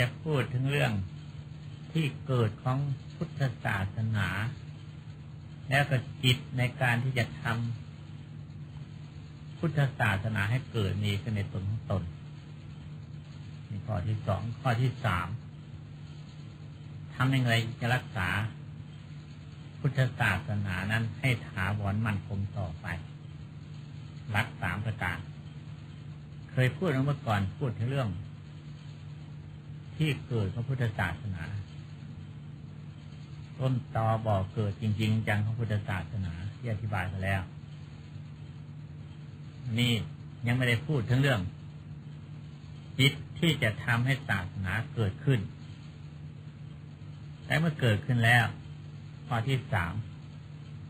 จะพูดถึงเรื่องที่เกิดของพุทธศาสนา แล้วก็จิตในการที่จะทำพุทธศาสนาให้เกิดมีขึ้นในตนของตนนี่ข้อที่สองข้อที่สามทำยังไงจะรักษา พุทธศาสนานั้นให้ถาวรมั่นคงต่อไป รักสามประการ เคยพูดเมื่อก่อนพูดถึงเรื่อง ที่เกิดของพุทธศาสนา ต้นตอบ่อเกิดจริง ๆ จังของพุทธศาสนาที่อธิบายไปแล้ว นี่ยังไม่ได้พูดถึงเรื่องจิตที่จะทำให้ศาสนาเกิดขึ้น แต่เมื่อเกิดขึ้นแล้วข้อที่สาม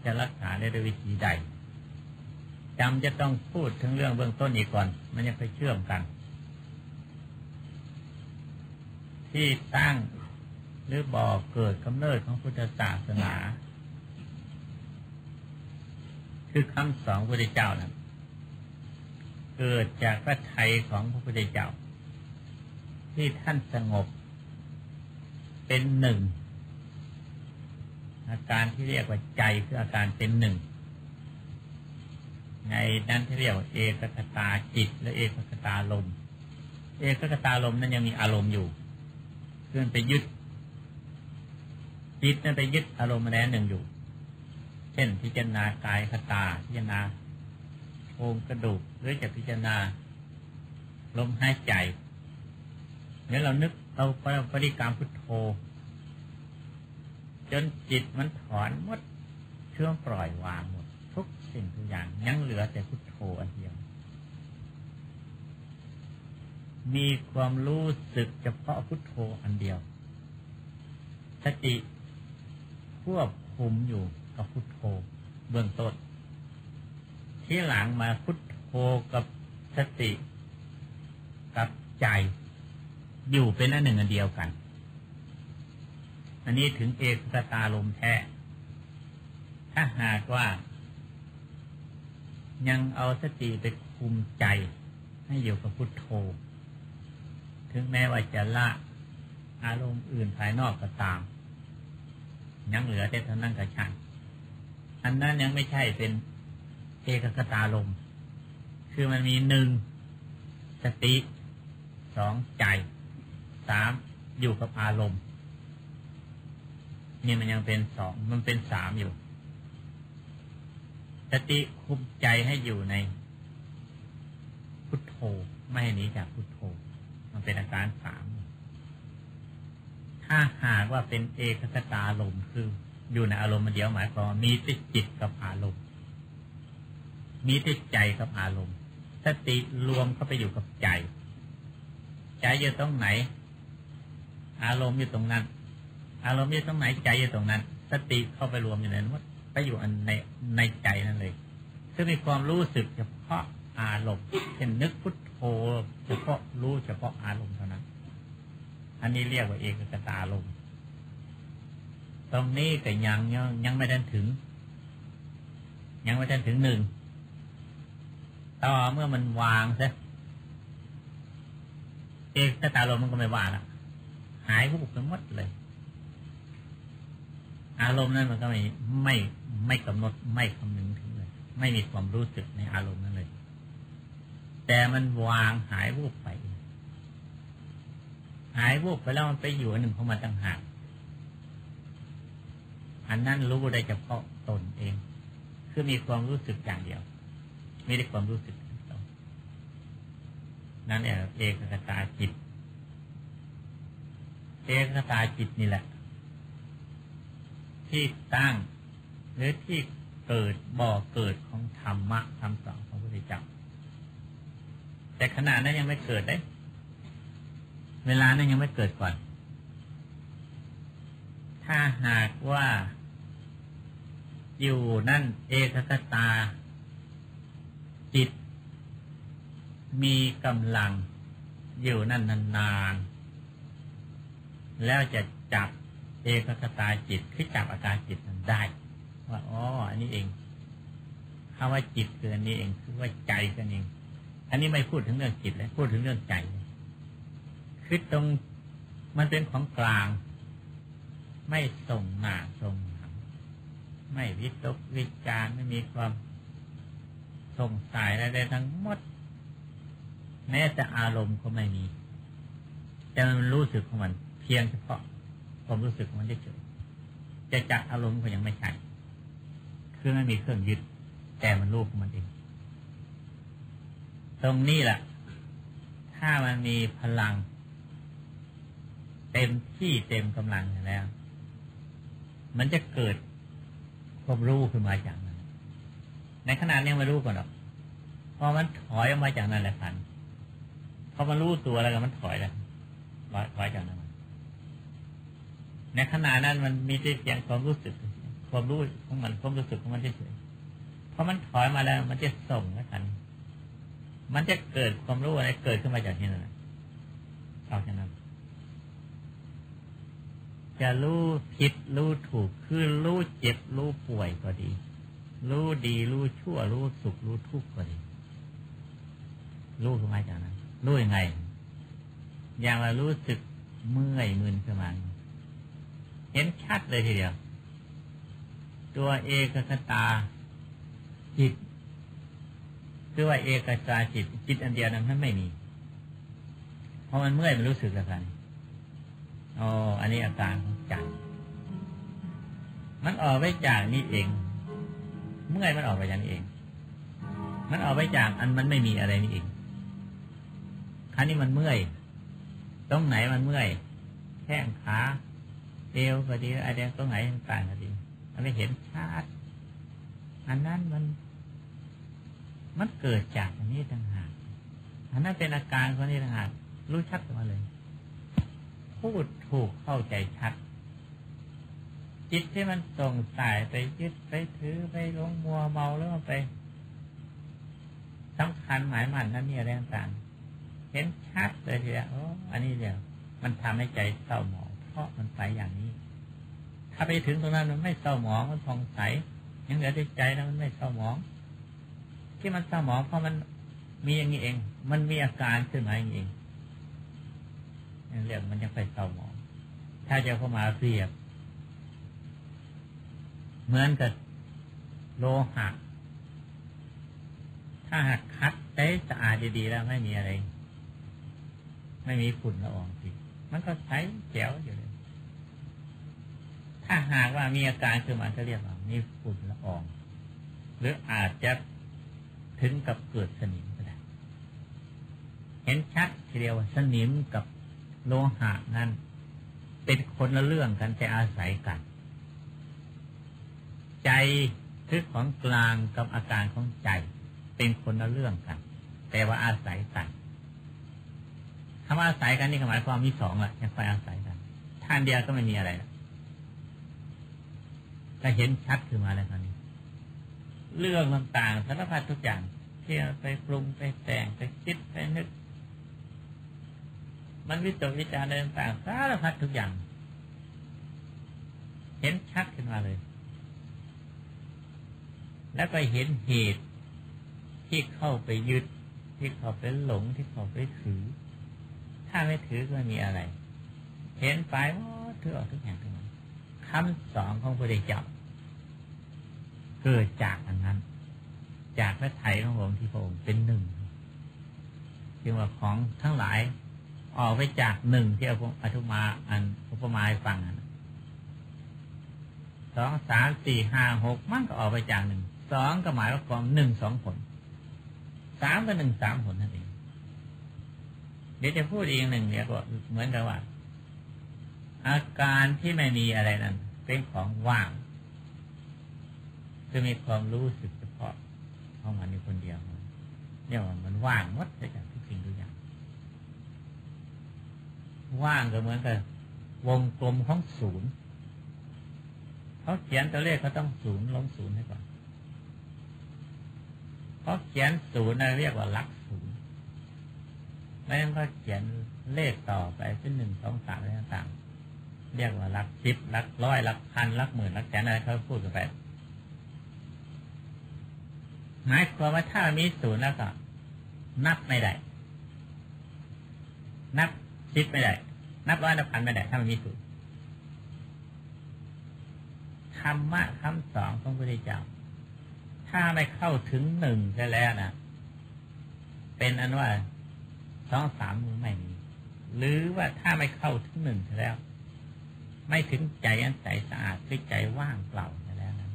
จะรักษาได้ด้วยวิธีใดจำจะต้องพูดถึงเรื่องเบื้องต้นอีกก่อน มันยังไปเชื่อมกัน ที่ตั้ง หรือบ่อเกิดกำเนิดของพุทธศาสนา คือคำสอนพระพุทธเจ้านะเกิดจากพระไทยของพระพุทธเจ้า ที่ท่านสงบ เป็นหนึ่ง อาการที่เรียกว่าใจคืออาการเป็นหนึ่งในนั้นที่เรียกว่าเอกคตาจิต และเอกคตาลม เอกคตาลมนั้นยังมีอารมณ์อยู่ เพื่อนไปยึดจิตนั้นไปยึดอารมณ์แน่หนึ่งอยู่ เช่นพิจารณากายคตา พิจารณาโครงกระดูกหรือจะพิจารณาลมหายใจเนี่ยเรานึกเราปฏิกรรมพุทโธ จนจิตมันถอนหมดเชื่อมปล่อยวางหมด ทุกสิ่งทุกอย่างยังเหลือแต่พุทโธอันเดียว มีความรู้สึกเฉพาะพุทโธอันเดียว สติควบคุมอยู่กับพุทโธเบื้องต้น ที่หลังมาพุทโธกับสติ กับใจ อยู่เป็นอันหนึ่งอันเดียวกัน อันนี้ถึงเอกสตาลมแท้ ถ้าหากว่า ยังเอาสติไปคุมใจให้อยู่กับพุทโธ ถึงแม้ว่าจะละอารมณ์อื่นภายนอกก็ตาม ยังเหลือแต่เท่านั้นกับช่างอันนั้นยังไม่ใช่เป็นเอกคตาลมคือมันมีหนึ่งสติสองใจสามอยู่กับอารมณ์นี่มันยังเป็นสองมันเป็นสามอยู่ สติคุมใจให้อยู่ใน พุทโธไม่ให้หนีจากพุทโธ มันเป็นอาการสาม ถ้าหากว่าเป็นเอกคตาลมคือ อยู่ในอารมณ์มันเดียวหมายความมีแต่จิตกับอารมณ์มีแต่ใจกับอารมณ์สติรวมเข้าไปอยู่กับใจ ใจอยู่ตรงไหน อารมณ์อยู่ตรงนั้น อารมณ์อยู่ตรงไหนใจอยู่ตรงนั้น สติเข้าไปรวมอยู่ในนั้นไปอยู่ในในใจนั่นเลยคือมีความรู้สึกเฉพาะอารมณ์เช่นนึกพุทโธ เฉพาะรู้เฉพาะอารมณ์เท่านั้น อันนี้เรียกว่าเอกกตาลมตรงนี้แต่ยังยังยังไม่ได้ถึง ยังไม่ได้ถึงหนึ่งต่อเมื่อมันวางซะเอกกตาลมมันก็ไม่ว่าละหายวุบไปหมดเลย อารมณ์นั้นมันก็ไม่ไม่ไม่กำหนดไม่คำนึงถึงเลย ไม่มีความรู้สึกในอารมณ์นั้น แต่มันวางหายวุบไป หายวูบไปแล้วมันไปอยู่หนึ่งของมันต่างหากอันนั้นรู้ได้เฉพาะตนเอง คือมีความรู้สึกอย่างเดียว ไม่ได้ความรู้สึกนนั่นเองเอกคตาจิต เอกคตาจิตนี่แหละ ที่ตั้งหรือที่เกิดบ่อเกิดของธรรมะคำสอนของพระพุทธเจ้า แต่ขณะนั้นยังไม่เกิดได้ เวลานั้นยังไม่เกิดก่อน ถ้าหากว่า อยู่นั่นเอกคตา จิต มีกำลัง อยู่นั่นนานๆ แล้วจะจับเอกคตาจิตคือจับอาการจิตนั้นได้ ว่าอ๋ออันนี้เองคำว่าจิตคืออันนี้เองคือว่าใจกันเอง อันนี้ไม่พูดถึงเรื่องจิตเลยพูดถึงเรื่องใจคือตรงมันเป็นของกลาง ไม่ส่งหน้าส่งหลังไม่วิตกวิจารไม่มีความสงสัยอะไรทั้งหมด แม้แต่อารมณ์ก็ไม่มี แต่มันรู้สึกของมันเพียงเฉพาะความรู้สึกของมันเฉยจะจัดอารมณ์ก็ยังไม่ใช่คือไม่มีเครื่องยึดแต่มันรู้ของมันเอง ตรงนี้แหละ ถ้ามันมีพลัง เต็มที่เต็มกำลังแล้ว มันจะเกิดความรู้ขึ้นมาจากนั้น ในขณะนี้มารู้ก่อนหรอกพอมันถอยออกมาจากนั้นแหละพันพอมันรู้ตัวแล้วก็มันถอยแล้วถอยจากนั้นในขณะนั้นมันมีแต่เพียงความรู้สึก ความรู้ของมันความรู้สึกของมันเฉยๆพอมันถอยมาแล้ว มันจะส่งแล้วกัน มันจะเกิดความรู้อะไรเกิดขึ้นมาจากที่นั่นเอาแค่นั้นจะรู้ผิดรู้ถูกคือรู้เจ็บรู้ป่วยก็ดี รู้ดีรู้ชั่ว รู้สุขรู้ทุกข์ก็ดี รู้ขึ้นมาจากนั้นรู้ยังไง อย่างเรารู้สึกเมื่อยมึนขึ้นมาเห็นชัดเลยทีเดียว ตัวเอกคตาจิต คือว่าเอกตาจิตจิตอันเดียวนั้นมันไม่มี เพราะมันเมื่อยมันรู้สึกแล้วกันอ๋ออันนี้อาการของใจมันออกไปจากนี่เอง เมื่อยมันออกไปอย่างนี้เอง มันออกไปจากอันมันไม่มีอะไรนี่เองครั้นี้มันเมื่อย ตรงไหนมันเมื่อย แข้งขาเอวก็ดีอะไรตรงไหนต่างก็ดีมันไม่เห็นชัดอันนั้นมัน มันเกิดจากอันนี้ต่างหากอันนั้นเป็นอาการของนี้ต่างหากรู้ชัดมาเลย พูดถูกเข้าใจชัด จิตที่มันส่งสายไปยึดไปถือไปลงมัวเมาแล้วไปสำคัญหมายมันนั่นนี่อะไรต่างเห็นชัดเลยทีเดียวอันนี้เดียวมันทำให้ใจเศร้าหมอง เพราะมันไปอย่างนี้ ถ้าไปถึงตรงนั้นมันไม่เศร้าหมองมันผ่องใสยังเหลือใจแล้วมันไม่เศร้าหมอง ที่มันเศร้าหมองเพราะมันมีอย่างนี้เอง มันมีอาการขึ้นมาอย่างนี้เองเรื่องมันยังไปเศร้าหมอง ถ้าจะเข้ามาเรียบ เหมือนกับโลหะ ถ้าหักคัดได้สะอาดดีๆแล้วไม่มีอะไร ไม่มีฝุ่นละอองสิมันก็ใช้แจ๋วอยู่เลย ถ้าหากว่ามีอาการคือมันจะเรียกว่ามีฝุ่นละออง หรืออาจจะ ถึงกับเกิดสนิมก็ได้เห็นชัดทีเดียวสนิมกับโลหะนั้น เป็นคนละเรื่องกันแต่อาศัยกัน ใจคือของกลางกับอาการของใจ เป็นคนละเรื่องกัน แต่ว่าอาศัยกันคำว่าอาศัยกันนี่หมายความมีสองแหละยังคอยอาศัยกันท่านเดียวก็ไม่มีอะไรก็เห็นชัดขึ้นมาแล้วตอนนี้ เรื่องต่างๆสารพัดทุกอย่างที่ไปปรุงไปแต่งไปคิดไปนึก มันวิตกวิจารณ์อะไรต่างสารพัดทุกอย่าง เห็นชัดขึ้นมาเลย แล้วก็เห็นเหตุที่เข้าไปยึด ที่เข้าไปหลงที่เข้าไปถือ ถ้าไม่ถือก็ไม่มีอะไร เห็นไปว่าถือออกทุกอย่างทั้งนั้นคำสอนของพระเดชเจ้า เกิดจากอันนั้น จากพระไถ่ของพระองค์ที่พระองค์เป็นหนึ่งจึงว่าของทั้งหลายออกไปจากหนึ่งที่อธุมาอันอุปมาให้ฟังสองสามสี่ห้าหกมันก็ออกไปจากหนึ่งสองก็หมายว่ากองหนึ่งสองผลสามก็หนึ่งสามผลนั่นเองเดี๋ยวจะพูดอีกหนึ่งเนี่ยก็เหมือนกับว่า อาการที่ไม่มีอะไรนั้น เป็นของว่าง จะมีความรู้สึกเฉพาะของมันอยู่คนเดียวเนี่ยมันว่างหมดเลยจากทุกสิ่งทุกอย่าง ว่างก็เหมือนกับวงกลมของศูนย์เขาเขียนตัวเลขเขาต้องศูนย์ลงศูนย์ให้ก่อนเขาเขียนศูนย์นะเรียกว่าลักศูนย์แล้วก็เขียนเลขต่อไปเป็นหนึ่งสองสามอะไรต่างๆเรียกว่าลักสิบลักร้อยลักพันลักหมื่นลักแสนอะไรเขาพูดกันไป หมายความว่าถ้ามีศูนย์แล้วก็ นับไม่ได้ นับคิดไม่ได้ นับร้อยนับพันไม่ได้ ถ้ามันมีศูนย์ธรรมะคำสอนของพระพุทธเจ้าถ้าไม่เข้าถึงหนึ่งจะแล้วนะเป็นอันว่าสองสามมือไม่มี หรือว่าถ้าไม่เข้าถึงหนึ่งแล้ว ไม่ถึงใจอันใสสะอาดคือใจว่างเปล่าแล้วนั้น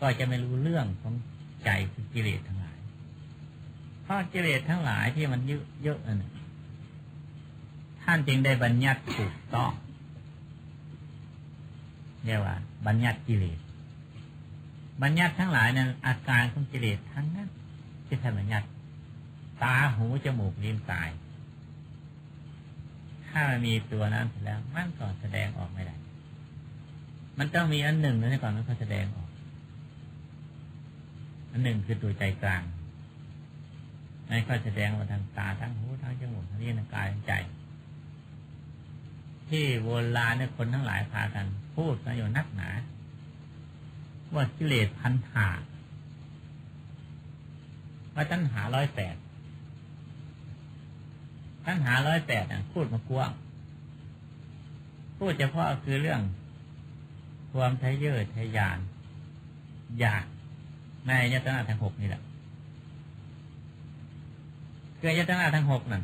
ก็จะไม่รู้เรื่องของ ใจคือกิเลสทั้งหลายเพราะกิเลสทั้งหลายที่มันเยอะเยอะนั่นท่านจึงได้บัญญัติถูกต้องเรียกว่า บัญญัติกิเลส บัญญัติทั้งหลายนั้นอาการของกิเลสทั้งนั้นที่ท่านบัญญัติตาหูจมูกลิ้นกาย ถ้ามันมีตัวนั้นแล้ว มันก็แสดงออกไม่ได้ มันต้องมีอันหนึ่งนั่นก่อนมันก็แสดงออก อันหนึ่งคือตัวใจกลางนั่นก็แสดงว่าทางตาทั้งหูทั้งจมูกทั้งลิ้นทั้งกายทั้งใจ ที่โบราณเนี่ยคนทั้งหลายพากัน พูดกันอยู่นักหนา ว่ากิเลสพันหาว่าตัณหาร้อยแปดตัณหาร้อยแปดอะพูดมากว้างพูดเฉพาะคือเรื่อง ความทะเยอทะยาน อยาก ในยตนาทั้งหกนี่แหละคือยตนาทั้งหกนั่น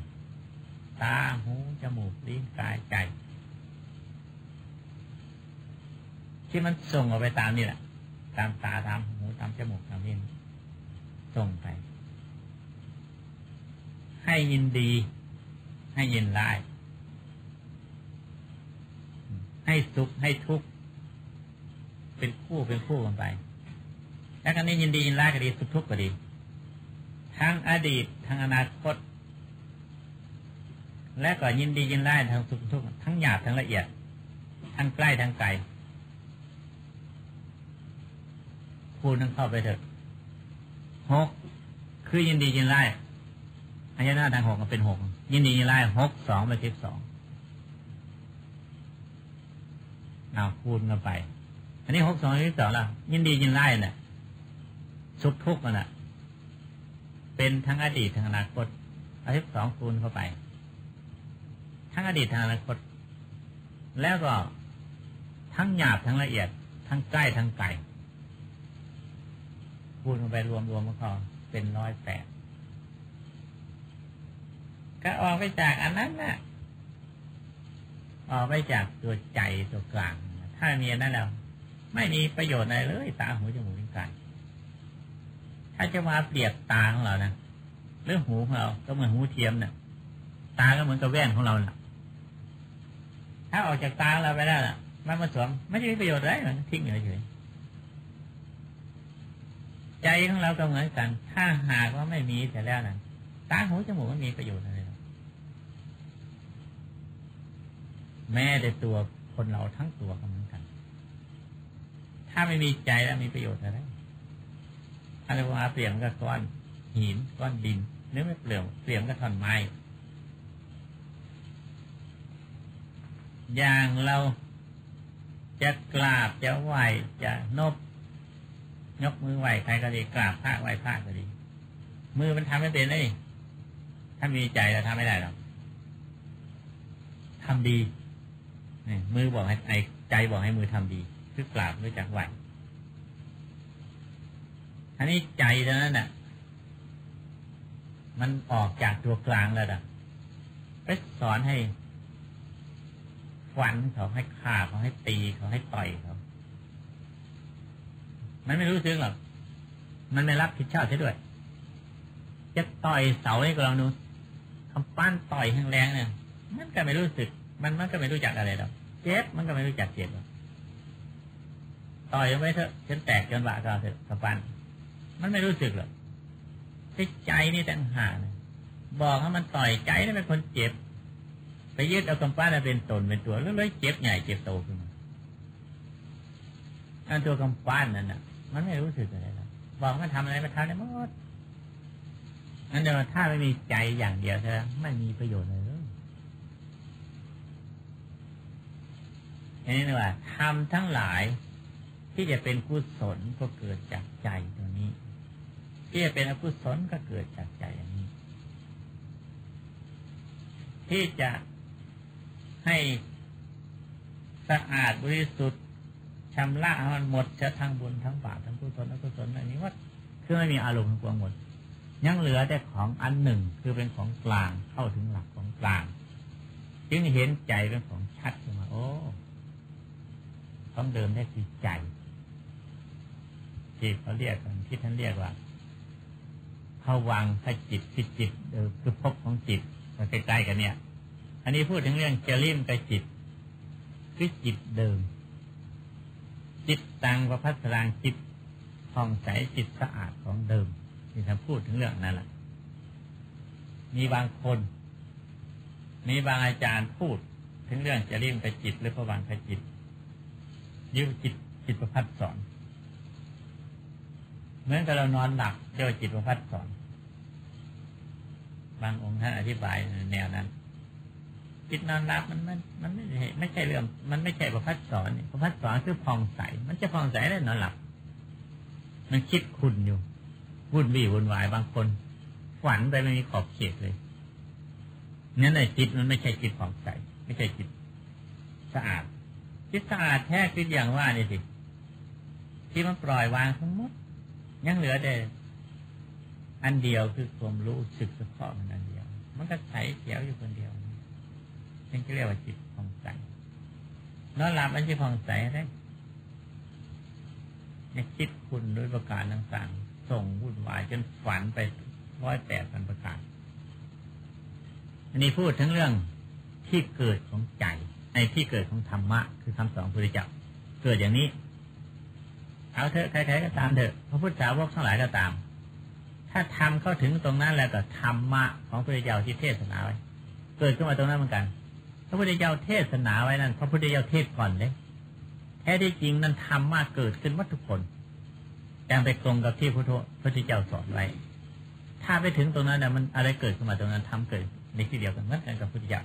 ตาหูจมูกลิ้นกายใจ ที่มันส่งออกไปตามนี่แหละ ตามตาตามหูตามจมูกตามลิ้นส่งไป ให้ยินดี ให้ยินร้าย ให้สุขให้ทุกข์เป็นคู่เป็นคู่กันไป แล้วกันนี้ยินดียินร้ายก็ดีสุขทุกข์ก็ดี ทั้งอดีตทั้งอนาคต และก็ยินดียินร้ายทั้งสุขทุกข์ทั้งหยาบทั้งละเอียด ทั้งใกล้ทั้งไกลคูณนั่งเข้าไปเถอะหกคือยินดียินไล่อายนาทางหกมันเป็นหกยินดียินไล่หกสองไปสิบสองเอาคูณกันไป อันนี้หกสองสิบสองล้วยินดียินไล่เนี่ย สุขทุกข์มันอะเป็นทั้งอดีตทั้งอนาคตเอาสิบสองคูณเข้าไป ทั้งอดีตทั้งอนาคต แล้วก็ทั้งหยาบทั้งละเอียด ทั้งใกล้ทั้งไกลคูณไปรวมรวมมันก็เป็นร้อยแปดก็ออกไปจากอันนั้นนะออกไปจากตัวใจตัวกลาง ถ้ามีอันนั้นแล้ว ไม่มีประโยชน์อะไรเลย ตาหูจมูกลิ้นกาย ถ้าจะมาเปรียบตาของเรานะเรื่องหูของเรา ก็เหมือนหูเทียมเนะ่ะ ตาก็เหมือนกับแว่นของเรานะถ้าออกจากตาเราไปแล้วนะมันมาสวมไม่ได้มีประโยชน์อะไรมันทิ้งเฉยใจของเราก็เหมือนกัน ถ้าหากว่าไม่มีแต่แล้วนั้นตาหูจมูกมันมีประโยชน์อะไรแม้แต่ตัวคนเราทั้งตัวก็เหมือนกัน ถ้าไม่มีใจแล้วมีประโยชน์อะไร อะไรว่าเปลี่ยนก็ก้อนหินก้อนดินหรือไม่เปลี่ยนเปลี่ยนก็ท่อนไม้อย่างเราจะกราบจะไหวจะนบยกมือไหวใครก็ดีกราบพระไหวพระก็ดี มือมันทำไม่เป็นเลย ถ้ามีใจเราทำไม่ได้หรอกทำดีนี่มือบอกให้ใจบอกให้มือทำดี คือกราบด้วยจักไหว อันนี้ใจเท่านั้นน่ะ มันออกจากตัวกลางแล้วนะไปสอนให้ฝันเขาให้ฆ่าเขาให้ตีเขาให้ต่อยเขามันไม่รู้สึกหรอก มันไม่รับผิดชอบใช่ด้วย จะต่อยเสาให้กับเราดูทำปั้นต่อยแรงๆเนี่ย มันก็ไม่รู้สึก มันมันก็ไม่รู้จักอะไรหรอกเจ็บมันก็ไม่รู้จักเจ็บหรอกต่อยไว้เถอะฉันแตกจนบาดก็เถอะทำปั้น มันไม่รู้สึกหรอกที่ใจนี่ต่างหากบอกให้มันต่อยใจนี่เป็นคนเจ็บ ไปยึดเอากำปั้นเป็นตนเป็นตัวแล้วเลยเจ็บใหญ่เจ็บโตขึ้นมาอันตัวกำปั้นนั่นน่ะ มันไม่รู้สึกอะไรหรอกบอกมันทำอะไรมันทำได้หมดนั่นเดี๋ยวถ้าไม่มีใจอย่างเดียวใช่ไม่มีประโยชน์เลยอันนี้นะว่าทำทั้งหลายที่จะเป็นกุศลก็เกิดจากใจตัวนี้ ที่จะเป็นอกุศลก็เกิดจากใจอย่างนี้ ที่จะให้สะอาดบริสุทธิ์ชำระมันหมดจะทั้งบุญทั้งบาปทั้งกุศลทั้งกุศลอันนี้ว่าคือไม่มีอารมณ์ทั้งวงหมด ยังเหลือแต่ของอันหนึ่งคือเป็นของกลางเข้าถึงหลักของกลาง จึงเห็นใจเป็นของชัดขึ้นมาโอ้ต้องเดิมได้คือใจที่เขาเรียกกันที่ท่านเรียกว่า ผวังขจิตคือจิตคือพบของจิตมาใกล้ๆกันเนี่ย อันนี้พูดถึงเรื่องเจริมกับจิต คือจิตเดิม จิตตังประพัสรางจิตผ่องใสจิตสะอาดของเดิมที่ท่านพูดถึงเรื่องนั้นแหละมีบางคน มีบางอาจารย์พูดถึงเรื่องจะรียมกับจิต หรือประวังกับจิตยึดจิตจิตประพัดสอน เหมือนกับเรานอนหลับเจ้าจิตประพัดสอนบางองค์ท่านอธิบายแนวนั้นจิตนอนหลับมันมันมันไม่ใช่ไม่ใช่เรื่อง มันไม่ใช่ประพัดสอนประพัดสอนคือพองใส มันจะพองใสได้นอนหลับ มันคิดคุณอยู่วุ่นวี่วุ่นวายบางคนฝันไปไม่มีขอบเขตเลยนั่นแหละจิตมันไม่ใช่จิตผ่องใสไม่ใช่จิตสะอาดจิตสะอาดแท้คืออย่างว่านี่สิที่มันปล่อยวางทั้งหมด ยังเหลือแต่อันเดียวคือความรู้สึกเฉพาะมันอันเดียว มันก็ใสเขียวอยู่คนเดียวนี่ก็เรียกว่าจิตผ่องใสนอนหลับมันจะผ่องใสได้เนี่ยคิดคุณด้วยประการต่างๆ ส่งวุ่นวายจนฝันไปร้อยแปดพันประการ อันนี้พูดถึงเรื่องที่เกิดของใจ ในที่เกิดของธรรมะ คือคำสอนพระพุทธเจ้าเกิดอย่างนี้ เอาเถอะใครๆก็ตามเถอะพระพุทธสาวกทั้งหลายก็ตาม ถ้าทำเข้าถึงตรงนั้นแล้วก็ธรรมะของพระพุทธเจ้าที่เทศนาไว้ เกิดขึ้นมาตรงนั้นเหมือนกัน พระพุทธเจ้าเทศนาไว้นั้นพระพุทธเจ้าเทศก่อนเลยแท้ที่จริงนั้นธรรมะเกิดขึ้นวัตทุกคนยังไปตรงกับที่พระพุทธเจ้าสอนไว้ ถ้าไปถึงตรงนั้นนี่ยมันอะไรเกิดขึ้นมาตรงนั้นทำเกิดในที่เดียวกันเหมือนกันกับพุทธเจ้า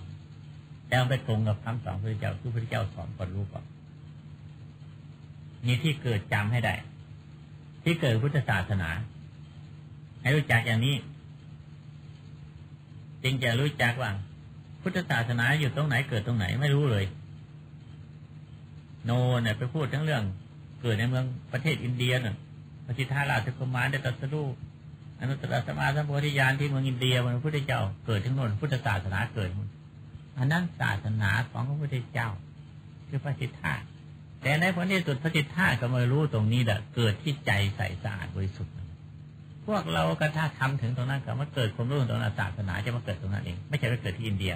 ยังไปตรงกับคำสอนพระพุทธเจ้าคือพระพุทธเจ้าสอนก่อนรู้ก่อน มีที่เกิดจำให้ได้ ที่เกิดพุทธศาสนา ให้รู้จักอย่างนี้ จึงจะรู้จักว่า พุทธศาสนาอยู่ตรงไหนเกิดตรงไหนไม่รู้เลย โนเนี่ยไปพูดทั้งเรื่อง เกิดในเมืองประเทศอินเดียน่ะพระสิทธาราชกุมารได้ตรัสรู้อนุตตรสมาสัมโพธิญาณที่เมืองอินเดียมันพระพุทธเจ้าเกิดทั้งนนพุทธศาสนาเกิดมันอันนั้นศาสนาของพระพุทธเจ้า คือพระสิทธา แต่ในผลที่สุดพระจิตท่าก็มารู้ตรงนี้แหละเกิดที่ใจใสสะอาดบริสุทธิ์พวกเราก็ถ้าทำถึงตรงนั้นก็มาเกิดความรู้ตรงนั้นศาสนาจะมาเกิดตรงนั้นเองไม่ใช่ไปเกิดที่อินเดีย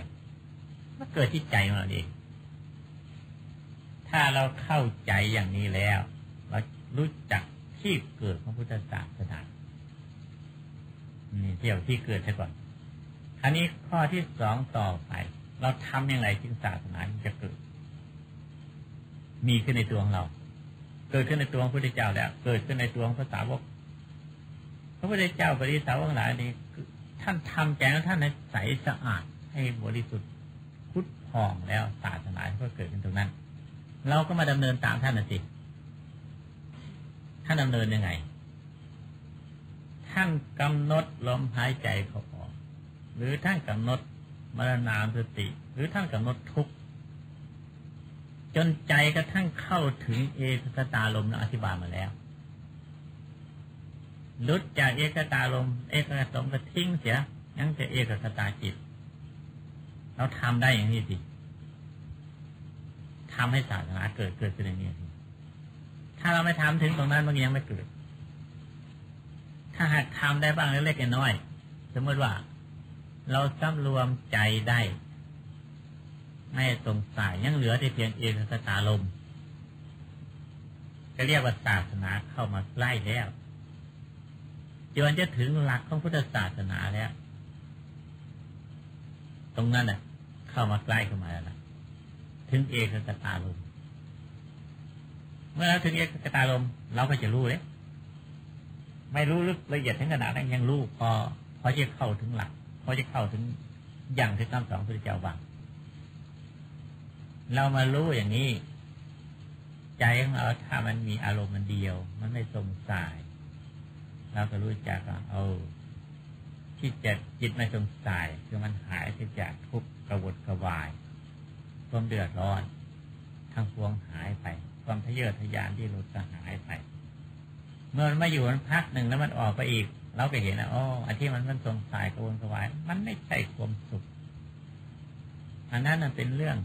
มาเกิดที่ใจของเราเอง ถ้าเราเข้าใจอย่างนี้แล้วเรารู้จักที่เกิดของพุทธศาสนานี่เที่ยวที่เกิดซะก่อนอันนี้ข้อที่สองต่อไป เราทำอย่างไรจึงศาสนาจะเกิด มีขึ้นในตัวของเรา เกิดขึ้นในตัวของพระพุทธเจ้าแล้ว เกิดขึ้นในตัวของพระสาวก พระพุทธเจ้าบริสาวกหลายนี้ท่านทำแจงท่านในใสสะอาดให้บริสุทธิ์พุทธพองแล้วศาสนาก็เกิดขึ้นตรงนั้น เราก็มาดำเนินตามท่านนะสิท่านดำเนินยังไง ท่านกำหนดลมหายใจเขาออก หรือท่านกำหนดมรณามสติ หรือท่านกำหนดทุกข จนใจกระทั่งเข้าถึงเอกคตาลมเราอธิบายมาแล้วลุดจากเอกตาลม เอกตาลมก็ทิ้งเสียยังจะเอกคตาจิต เราทำได้อย่างนี้สิทำให้ศาสนาเกิดเกิดขึ้นอย่างนี้ถ้าเราไม่ทำถึงตรงนั้นมันยังไม่เกิด ถ้าหากทำได้บ้างเล็กๆน้อยสมมติว่า เราสำรวมใจได้ ไม่สงสัยยังเหลือแต่เพียงเอกสตาลมจะเรียกว่าศาสนาเข้ามาใกล้แล้วจนจะถึงหลักของพุทธศาสนาแล้ว ตรงนั้นน่ะ เข้ามาใกล้เข้ามาแล้วนะถึงเอกสตาลมเมื่อเราถึงเอกสตาลมเราก็จะรู้เลยไม่รู้ลึกละเอียดถึงขนาดนั้นยังรู้พอพอจะเข้าถึงหลักพอจะเข้าถึงอย่างที่คำสอนพระเจ้าว่า เรามารู้อย่างนี้ ใจของเราถ้ามันมีอารมณ์มันเดียว มันไม่สงสัยเราก็รู้จักเอาที่จะจิตไม่สงสัยคือมันหายไปจากทุกข์กระวดกระวายความเดือดร้อน ทั้งพวงหายไป ความทะเยอทะยานที่หลุดก็หายไป เมื่อมันมาอยู่มันพักหนึ่งแล้วมันออกไปอีก เราก็เห็นนะอ๋ออันที่มันมันสงสัยกระวนกระวาย มันไม่ใช่ความสุขอันนั้นเป็นเรื่อง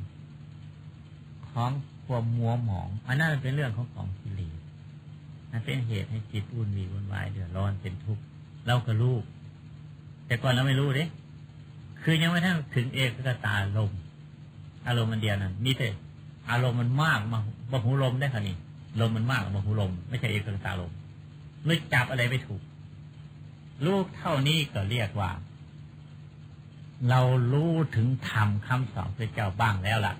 ของความมัวหมอง อันนั้นเป็นเรื่องของของกิเลสมันเป็นเหตุให้จิตอุ่นวีวุ่นวายเดือดร้อนเป็นทุกข์เราก็รู้แต่ก่อนเราไม่รู้เด้คือยังไม่ทั้งถึงเอกกตาลมอารมณ์มันเดียวนั้นมีแต่อารมณ์มันมากมาบหูลมได้ค่ะนี่ลมมันมากบหูลม ไม่ใช่เอกกตาลมไม่จับอะไรไม่ถูกลูกเท่านี้ก็เรียกว่า เรารู้ถึงธรรมคำสอนพระเจ้าบ้างแล้วล่ะ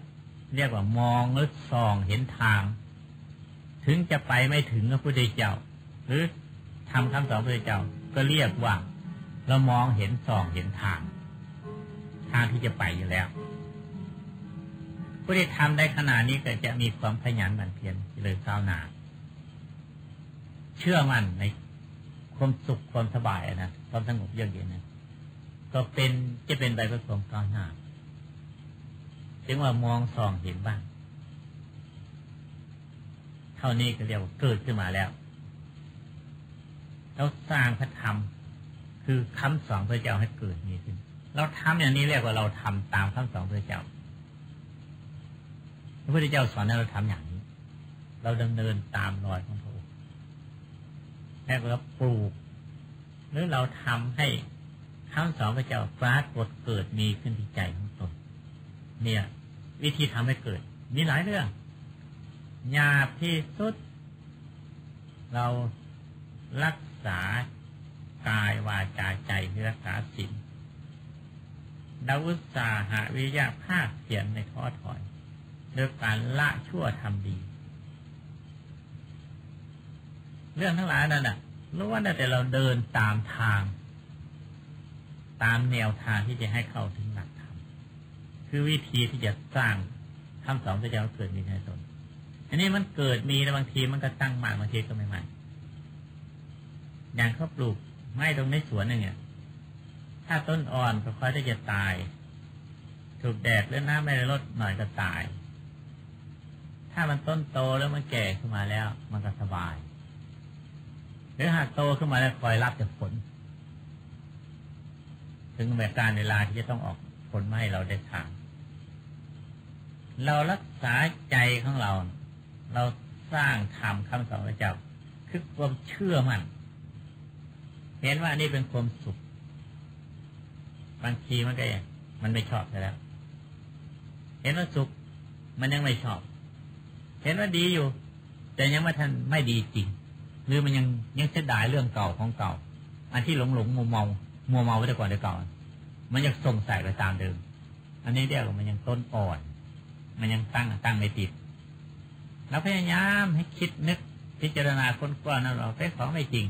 เรียกว่ามองหรือส่องเห็นทาง ถึงจะไปไม่ถึงพระพุทธเจ้า หรือทำคำสอนพระเจ้าก็เรียกว่าเรามองเห็นส่องเห็นทาง ทางที่จะไปอยู่แล้วผู้ที่ทำได้ขนาดนี้ก็จะมีความขยันหมั่นเพียรเลยก้าวหน้าเชื่อมั่นในความสุขความสบายนะความสงบเยือกเย็นนะก็เป็นจะเป็นไปเพื่อความก้าวหน้า จึงว่ามองส่องเห็นบ้าง เท่านี้ก็เรียกว่าเกิดขึ้นมาแล้วเราสร้างพระธรรม คือคำสอนพระเจ้าให้เกิดมีขึ้น เราทำอย่างนี้เรียกว่าเราทำตามคำสอนพระเจ้า พระพุทธเจ้าสอนให้เราทำอย่างนี้ เราดำเนินตามรอยของพระองค์แล้วก็ปลูก หรือเราทำให้คำสอนพระเจ้าปรากฏเกิดมีขึ้นที่ใจของตนเนี่ย วิธีทำให้เกิด มีหลายเรื่องหยาบที่สุด เรารักษากายวาจาใจรักษาศีลดาวุสาหาวิยาภาคเขียนในท้อถอยด้วยการละชั่วทำดี เรื่องทั้งหลายนั่นน่ะรู้ว่าแต่เราเดินตามทาง ตามแนวทางที่จะให้เข้าถึงหลัก คือวิธีที่จะสร้างคำสอนพระเจ้าเกิดมีในตน อันนี้มันเกิดมีแล้วบางทีมันก็ตั้งมากบางทีก็ไม่มากอย่างเขาปลูกไม้ตรงในสวนนึงเนี่ยถ้าต้นอ่อนก็ค่อยที่จะตาย ถูกแดดหรือน้ำไม่ได้ลดหน่อยก็ตาย ถ้ามันต้นโตแล้วมันแก่ขึ้นมาแล้ว มันก็สบาย หรือหากโตขึ้นมาแล้วคอยรับจากผล ถึงแม้การเวลาที่จะต้องออก ลมาให้เราได้ทานเรารักษาใจของเรา เราสร้างธรรมคำสอนพระเจ้า คือความเชื่อมัน่น เห็นว่านี่เป็นความสุข บางทีมันก็มันไม่ชอบแล้ว เห็นว่าสุข มันยังไม่ชอบ เห็นว่าดีอยู่ แต่ยังไม่ทันไม่ดีจริง หรือมันยังยังเสียดายเรื่องเก่าของเก่า อันที่หลงหลงมัวเมา มัวเมาไว้แต่ก่อนแต่ก่อน มันยังส่งใส่ไปตามเดิม อันนี้เรียกว่ามันยังต้นอ่อน มันยังตั้งตั้งไม่ติดเราพยายามให้คิดนึกพิจารณาค้นคว้านั่นเราเป็นของไม่จริง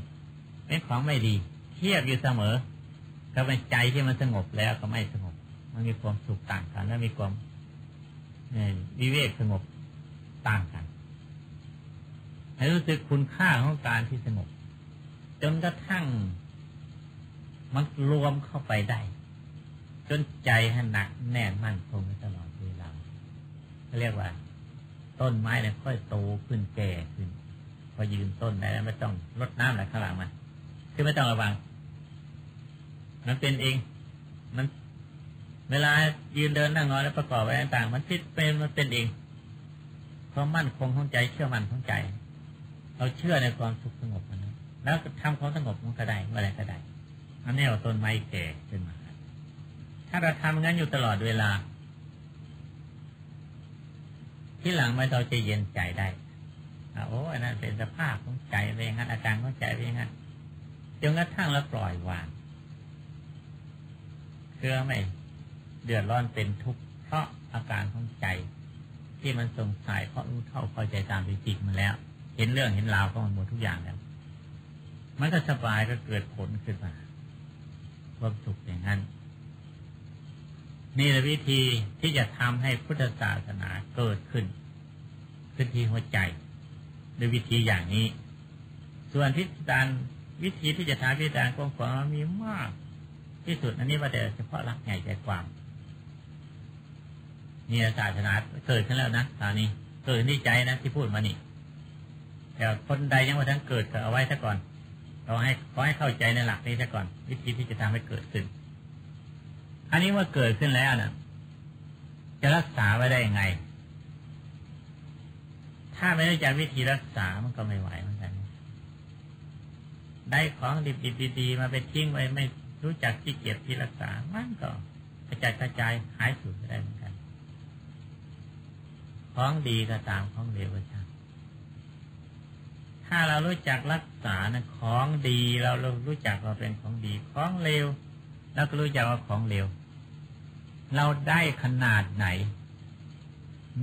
เป็นของไม่ดี เทียบอยู่เสมอก็เป็นใจที่มันสงบแล้วก็ไม่สงบ มันมีความสุขต่างกัน แล้วมีความวิเวกสงบต่างกัน ให้รู้สึกคุณค่าของการที่สงบ จนกระทั่งมันรวมเข้าไปได้ จนใจให้หนักแน่นมั่นคงตลอดเวลาเขาเรียกว่า ต้นไม้เนี่ยค่อยโตขึ้นแก่ขึ้น พอยืนต้นได้แล้วไม่ต้องลดน้ำอะไรข้างหลังมันคือไม่ต้องระวัง มันเป็นเอง มันเวลายืนเดินนั่งนอนแล้วประกอบอะไรต่างๆมันพิดเป็นมันเป็นเองความมั่นคงของใจเชื่อมั่นของใจ เราเชื่อในความสุขสงบมันแล้วทำความสงบมันก็ได้เมื่อไรก็ได้อันนี้เอาต้นไม้แก่ขึ้นมาาเราทำงั้นอยู่ตลอดเวลา ที่หลังไม่เราจะเย็นใจได้โอ้อันนั้นเป็นสภาพของใจเป็นงั้นอาการของใจเป็นงั้นจนกระทั่งเราปล่อยวางเพื่อไม่เดือดร้อนเป็นทุกข์เพราะอาการของใจ ที่มันสงสัยเพราะรู้เท่าพอใจตามไปจิตมันแล้ว เห็นเรื่องเห็นราวของมันหมดทุกอย่างแล้วมันก็สบายก็เกิดผลขึ้นมาความสุขอย่างนั้น นี่แหละวิธีที่จะทำให้พุทธศาสนาเกิดขึ้น ขึ้นที่หัวใจด้วยวิธีอย่างนี้ ส่วนพิจารวิธีที่จะทำพิจารกว้างๆมีมาก ที่สุดอันนี้ว่าแต่เฉพาะหลักใหญ่ใจความนี่ศาสนาเกิดขึ้นแล้วนะตอนนี้เกิดที่ใจนะที่พูดมานี่แต่คนใดยังว่าทั้งเกิดก็เอาไว้ซะก่อนเราให้ขอให้เข้าใจในหลักนี้ซะก่อน วิธีที่จะทำให้เกิดขึ้น อันนี้เมื่อเกิดขึ้นแล้วนะจะรักษาไว้ได้ยังไง ถ้าไม่รู้จักวิธีรักษามันก็ไม่ไหวเหมือนกัน ได้ของดิบๆดีๆมาไปทิ้งไว้ไม่รู้จักที่เก็บที่รักษา มันก็กระจายกระจายหายสูญไปได้เหมือนกัน ของดีก็ตามของเลวก็ตามถ้าเรารู้จักรักษานะของดีเราเรารู้จักว่าเป็นของดี ของเลว เราก็รู้จักว่าของเลว เราได้ขนาดไหน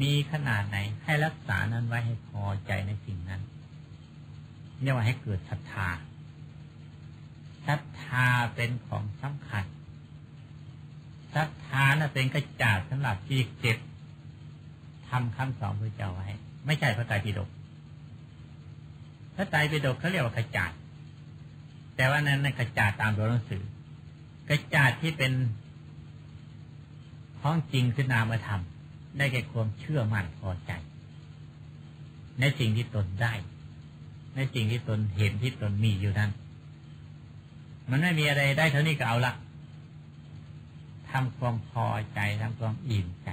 มีขนาดไหน ให้รักษานั้นไว้ให้พอใจในสิ่งนั้นเรียกว่าให้เกิดศรัทธาศรัทธาเป็นของสำคัญศรัทธานะเป็นกระจาดสำหรับที่เก็บทำคำสอนพระเจ้าไว้ไม่ใช่พระไตรปิฎกพระไตรปิฎกเขาเรียกว่ากระจาดแต่ว่านั้นกระจาดตามตัวหนังสือ จาดที่เป็นของจริงคือนามธรรม ได้แก่ความเชื่อมั่นพอใจ ในสิ่งที่ตนได้ ในสิ่งที่ตนเห็นที่ตนมีอยู่นั้น มันไม่มีอะไรได้เท่านี้ก็เอาละทำความพอใจทำความอิ่มใจ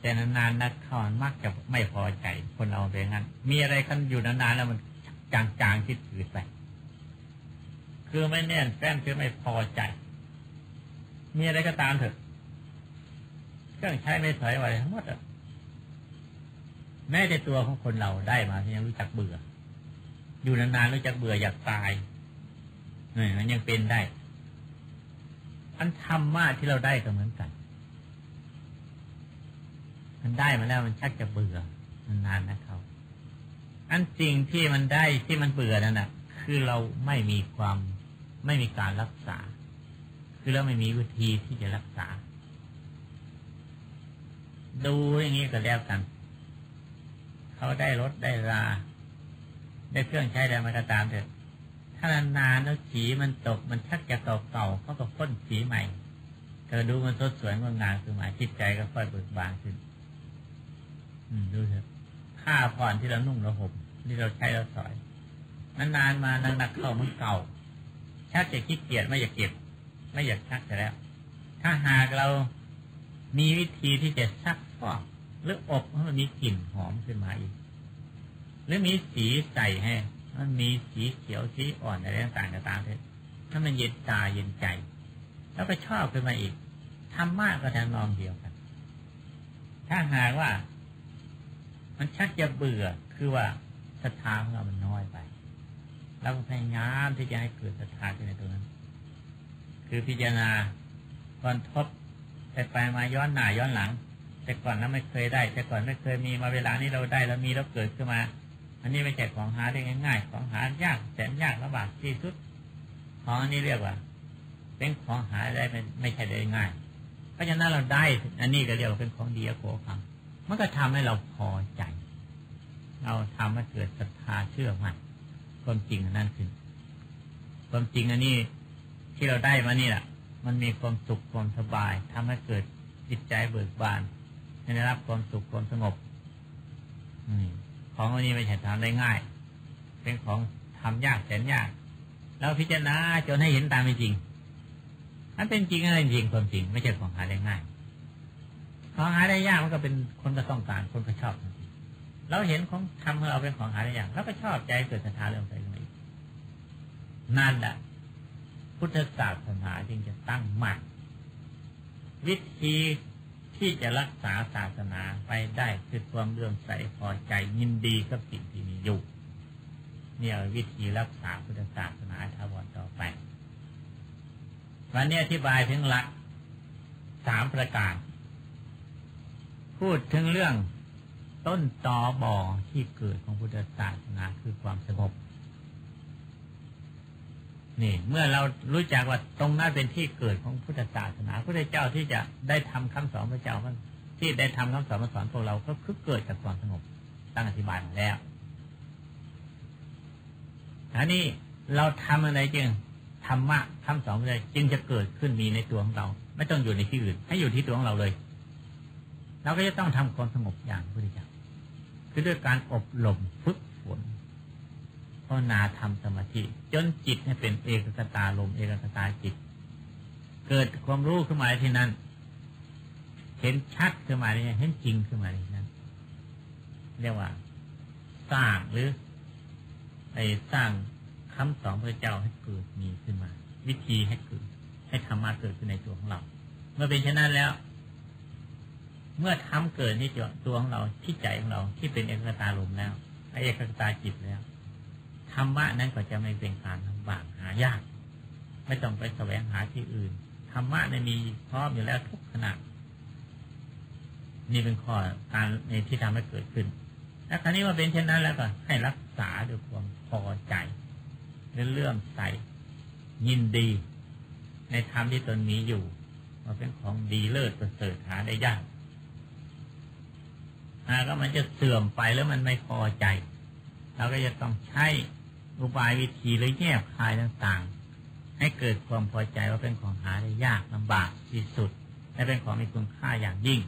แต่นานๆนักเข้ามักจะไม่พอใจ คนเอาไปงั้น มีอะไรกันอยู่นานๆแล้วมันจางๆคิดถือไป คือไม่แน่นแฟ้นคือไม่พอใจ มีอะไรก็ตามเถอะเครื่องใช้ไม่สวยอะไรทั้งหมดอะแม้แต่ตัวของคนเราได้มาที่ยังรู้จักเบื่อ อยู่นานๆรู้จักเบื่ออยากตายนี่มันยังเป็นได้ อันธรรมะที่เราได้ก็เหมือนกัน มันได้มาแล้วมันชักจะเบื่อนานๆนะเขา อันจริงที่มันได้ที่มันเบื่อนั่นนะคือเราไม่มีความ ไม่มีการรักษา คือเราไม่มีวิธีที่จะรักษา ดูอย่างนี้ก็แล้วกัน เขาได้รถได้รา ได้เครื่องใช้ได้มาก็ตามเถอะ ถ้านานๆแล้วสีมันตกมันชักจะเก่าๆเขาก็พ่นสีใหม่เธอดูมันสดสวยงดงามคือหมายจิตใจก็ค่อยเบิกบานขึ้น อืมดูเถอะผ้าผ่อนที่เรานุ่งเราห่มที่เราใช้เราสอยนานๆมานักๆเข้ามันเก่า ชักจะขี้เกียจไม่อยากเก็บ ไม่อยากชักแต่แล้ว ถ้าหากเรามีวิธีที่จะซักฟอกหรืออบให้มันมีกลิ่นหอมขึ้นมาอีก หรือมีสีใสให้มันมีสีเขียวสีอ่อนอะไรต่างๆก็ตามเถอะถ้ามันเย็นตาเย็นใจ แล้วก็ชอบขึ้นมาอีกทำมากก็ทำนองเดียวกัน ถ้าหากว่า มันชักจะเบื่อคือว่าศรัทธาของเรามันน้อยไป เราพยายามที่จะให้เกิดศรัทธาขึ้นในตัวนั้น คือพิจารณาก่อนทบไปไปมาย้อนหน้าย้อนหลัง แต่ก่อนนั้นไม่เคยได้ แต่ก่อนไม่เคยมีมาเวลานี้เราได้แล้วมีแล้วเกิดขึ้นมา อันนี้ไม่ใช่ของหาได้ง่ายๆ ของหายากแสนยากลำบากที่สุด ของอันนี้เรียกว่า เป็นของหาได้ไม่ไม่ใช่ได้ง่าย เพราะฉะนั้นเราได้ อันนี้ก็เรียกว่าเป็นของดีโกคังมันก็ทำให้เราพอใจ เราทำให้เกิดศรัทธาเชื่อมั่น ความจริงนั่นคือความจริงอันนี้ที่เราได้มานี่แหละมันมีความสุขความสบายทำให้เกิดจิตใจเบิกบานให้ได้รับความสุขความสงบ อืม ของอันนี้ไม่ใช่ทำได้ง่าย เป็นของทำยากแสนยากเราพิจารณาจนให้เห็นตามเป็นจริงมันเป็นจริงอะไรจริงความจริง ไม่ใช่ของหาได้ง่าย ของหาได้ยากมันก็เป็นคนก็ต้องการคนก็ชอบ เราเห็นของทำของเราเป็นของหาได้ยากเราก็ชอบใจเกิดศรัทธาเรื่องไปขึ้นมาอีกนั่นแหละพุทธศาสนาจึงจะตั้งมั่นวิธีที่จะรักษาศาสนาไปได้คือความเรื่องใสพอใจยินดีกับสิ่งที่มีอยู่เนี่ยวิธีรักษาพุทธศาสนาทาวรต่อไป วันนี้อธิบายถึงหลักสามประการ พูดถึงเรื่อง ต้นตอบ่อที่เกิดของพุทธศาสนาคือความสงบนี่ เมื่อเรารู้จักว่าตรงนั้นเป็นที่เกิดของพุทธศาสนาพระเจ้าที่จะได้ทำคำสอนพระเจ้าที่ได้ทำคำสอนมาสอนพวกเราก็คือเกิดจากความสงบตั้งอธิบายมาแล้วอันนี้เราทำอะไรจึงธรรมะคำสอนอะไรจึงจะเกิดขึ้นมีในตัวของเรา ไม่ต้องอยู่ในที่อื่น ให้อยู่ที่ตัวของเราเลย เราก็จะต้องทำความสงบอย่างพระพุทธเจ้า คือด้วยการอบรมฝึกฝนภาวนาทำสมาธิ จนจิตให้เป็นเอกคตาลมเอกคตาจิต เกิดความรู้ขึ้นมาที่นั้น เห็นชัดขึ้นมาเนี่ยเห็นจริงขึ้นมาที่นั้นเรียกว่าสร้างหรือไอ้สร้างคำสอนพระเจ้าให้เกิดมีขึ้นมา วิธีให้เกิดให้ธรรมะเกิดขึ้นในตัวของเรา เมื่อเป็นเช่นนั้นแล้ว เมื่อทำเกิดที่ตัวของเราที่ใจของเราที่เป็นเอกตาลมแล้วเอกตาจิตแล้วธรรมะนั้นก็จะไม่เป็นการลำบากหายาก ไม่ต้องไปแสวงหาที่อื่นธรรมะในมีพร้อมอยู่แล้วทุกขณะนี่เป็นข้อการในที่ทำให้เกิดขึ้นและครั้นี้ว่าเป็นเช่นนั้นแล้วก็ให้รักษาด้วยความพอใจเรื่องใสยินดี ในธรรมที่ตนมีอยู่ว่าเป็นของดีเลิศประเสริฐหาได้ยาก กมันจะเสื่อมไปแล้วมันไม่พอใจ เราก็จะต้องใช้อุบายวิธีหรือแยบคายต่างๆ ให้เกิดความพอใจว่าเป็นของหาได้ยากลำบากที่สุด และเป็นของมีคุณค่าอย่างยิ่ง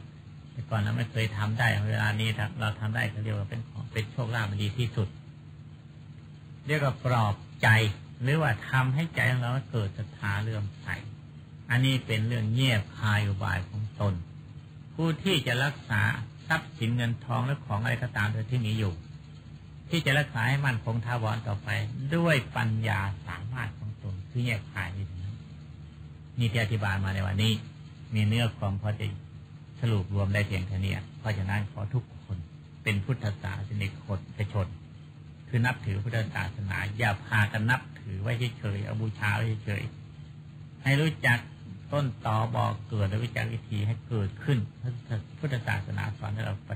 แต่ก่อนเราไม่เคยทำได้เวลานี้เราทำได้ก็เรียกว่าเป็นของเป็นโชคลาภดีที่สุด เรียกว่าปลอบใจหรือว่าทำให้ใจของเราเกิดศรัทธาเลื่อมใส อันนี้เป็นเรื่องเงียบคายอุบายของตน ผู้ที่จะรักษา ทรัพย์สินเงินทองและของอะไรก็ตามที่มีอยู่ ที่จะรักษาให้มั่นคงทาวรต่อไป ด้วยปัญญาสามารถของตนคือแยกขายนี่นี่ที่อธิบายมาในวันนี้ มีเนื้อความพอจะสรุปรวมได้เพียงแค่นี้เพราะฉะนั้นขอทุกคนเป็นพุทธศาสนิกชน คือนับถือพุทธศาสนา อย่าพากันนับถือไว้เฉยๆเอาบูชาไว้เฉยๆให้รู้จัก ต้นตอบอกเกิดและวิจัยวิธีให้เกิดขึ้นพุทธศาสนาสอนให้เราป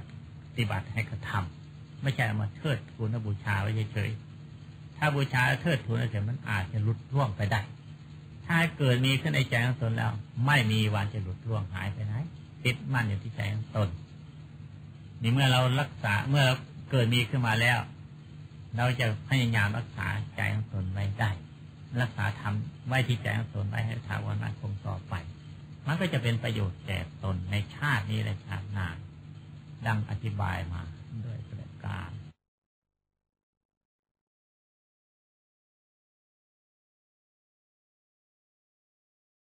ฏิบัติให้กระทำไม่ใช่มาเทิดทูนบูชาไว้เฉยๆถ้าบูชาเทิดทูนเฉยมันอาจจะหลุดร่วงไปได้ ถ้าเกิดมีขึ้นในใจของตนแล้ว ไม่มีวันจะหลุดร่วงหายไปไหนติดมั่นอยู่ที่ใจของตนนี่เมื่อเรารักษาเมื่อเราเกิดมีขึ้นมาแล้ว เราจะพยายามรักษาใจของตนไว้ได้ รักษาธรรมไว้ที่ใจของตนไว้ให้ถาวรมั่นคงต่อไป มันก็จะเป็นประโยชน์แก่ตนในชาตินี้และชาติหน้าดังอธิบายมาด้วยประการ